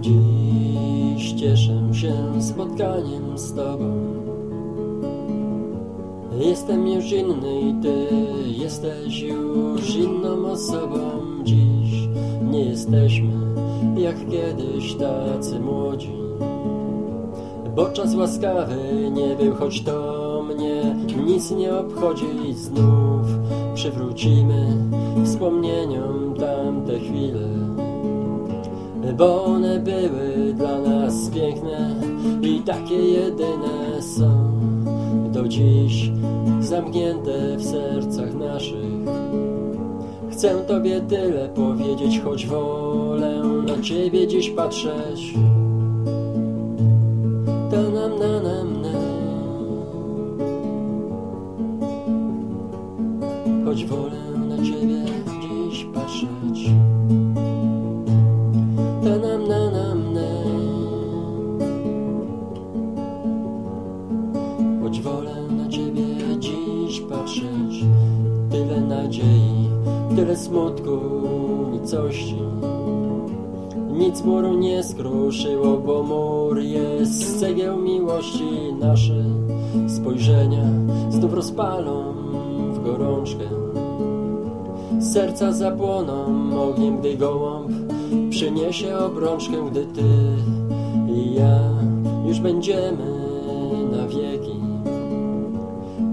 Dziś cieszę się spotkaniem z Tobą. Jestem już inny i Ty jesteś już inną osobą. Dziś nie jesteśmy jak kiedyś tacy młodzi. Bo czas łaskawy nie był, choć to mnie nic nie obchodzi. Znów przywrócimy wspomnieniom tamte chwile bo one były dla nas piękne i takie jedyne są do dziś zamknięte w sercach naszych. Chcę Tobie tyle powiedzieć, choć wolę na Ciebie dziś patrzeć. Tyle nadziei, tyle smutku, nicości Nic muru nie skruszyło, bo mur jest cegieł miłości Nasze. Spojrzenia znów rozpalą w gorączkę. Serca zapłoną ogniem, gdy gołąb przyniesie obrączkę, gdy Ty i ja już będziemy na wieki.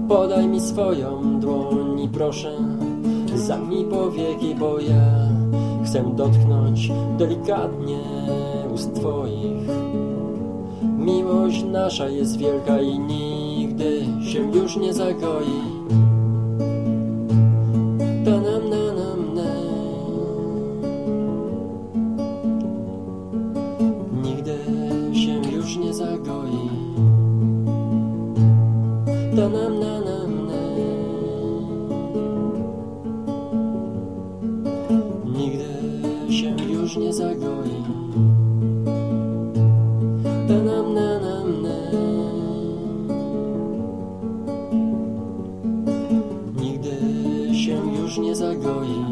Podaj mi swoją dłoń i proszę, zamknij powieki, bo ja chcę dotknąć delikatnie ust Twoich. Miłość nasza jest wielka i nigdy się już nie zagoi. Ta nam na nam na. Nigdy się już nie zagoi. Ta nam na już nie zagoi. Ta nam na. Nigdy się już nie zagoi.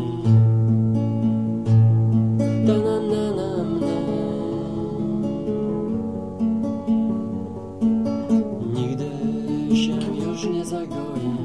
Ta nam na nam na. Nigdy się już nie zagoi.